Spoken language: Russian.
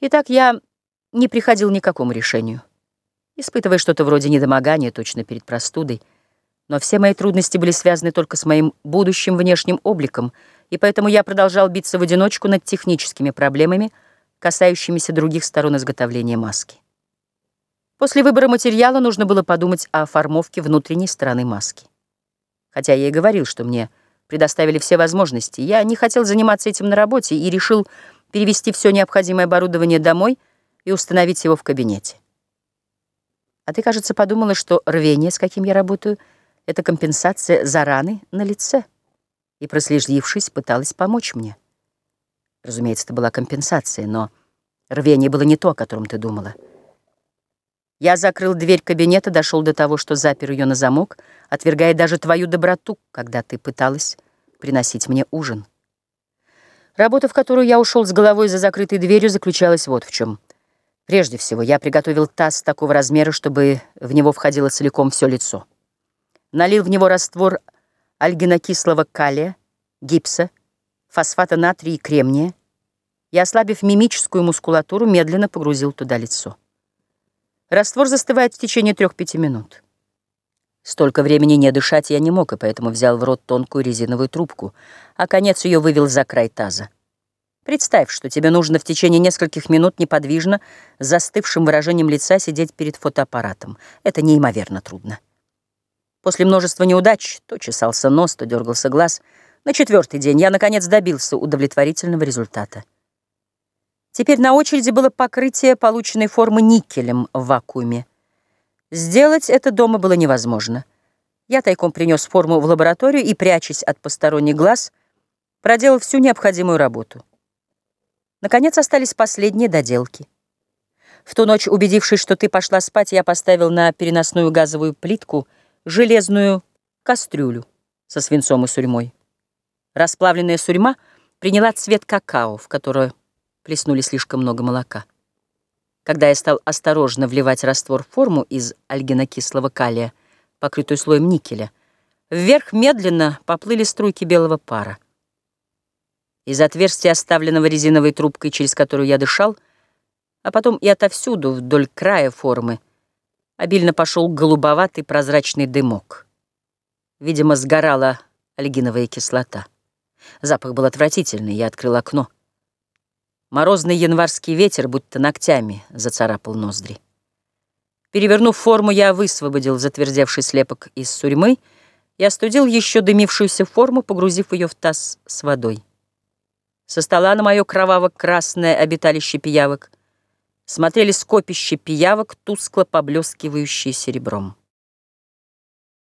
Итак, я не приходил ни к какому решению, испытывая что-то вроде недомогания точно перед простудой, но все мои трудности были связаны только с моим будущим внешним обликом, и поэтому я продолжал биться в одиночку над техническими проблемами, касающимися других сторон изготовления маски. После выбора материала нужно было подумать о формовке внутренней стороны маски. Хотя я и говорил, что мне предоставили все возможности, я не хотел заниматься этим на работе и решил перевести все необходимое оборудование домой и установить его в кабинете. А ты, кажется, подумала, что рвение, с каким я работаю, это компенсация за раны на лице, и, прослежившись, пыталась помочь мне. Разумеется, это была компенсация, но рвение было не то, о котором ты думала. Я закрыл дверь кабинета, дошел до того, что запер ее на замок, отвергая даже твою доброту, когда ты пыталась приносить мне ужин. Работа, в которую я ушел с головой за закрытой дверью, заключалась вот в чем. Прежде всего, я приготовил таз такого размера, чтобы в него входило целиком все лицо. Налил в него раствор альгинокислого калия, гипса, фосфата натрия и кремния и, ослабив мимическую мускулатуру, медленно погрузил туда лицо. Раствор застывает в течение трех-пяти минут. Столько времени не дышать я не мог, и поэтому взял в рот тонкую резиновую трубку, а конец ее вывел за край таза. Представь, что тебе нужно в течение нескольких минут неподвижно, с застывшим выражением лица сидеть перед фотоаппаратом. Это неимоверно трудно. После множества неудач, то чесался нос, то дергался глаз, на четвертый день я, наконец, добился удовлетворительного результата. Теперь на очереди было покрытие полученной формы никелем в вакууме. Сделать это дома было невозможно. Я тайком принес форму в лабораторию и, прячась от посторонних глаз, проделал всю необходимую работу. Наконец остались последние доделки. В ту ночь, убедившись, что ты пошла спать, я поставил на переносную газовую плитку железную кастрюлю со свинцом и сурьмой. Расплавленная сурьма приняла цвет какао, в которое плеснули слишком много молока. Когда я стал осторожно вливать раствор в форму из альгинокислого калия, покрытую слоем никеля, вверх медленно поплыли струйки белого пара. Из отверстия, оставленного резиновой трубкой, через которую я дышал, а потом и отовсюду, вдоль края формы, обильно пошел голубоватый прозрачный дымок. Видимо, сгорала альгиновая кислота. Запах был отвратительный, я открыл окно. Морозный январский ветер будто ногтями зацарапал ноздри. Перевернув форму, я высвободил затвердевший слепок из сурьмы и остудил еще дымившуюся форму, погрузив ее в таз с водой. Со стола на мое кроваво-красное обиталище пиявок смотрели скопище пиявок, тускло поблескивающие серебром.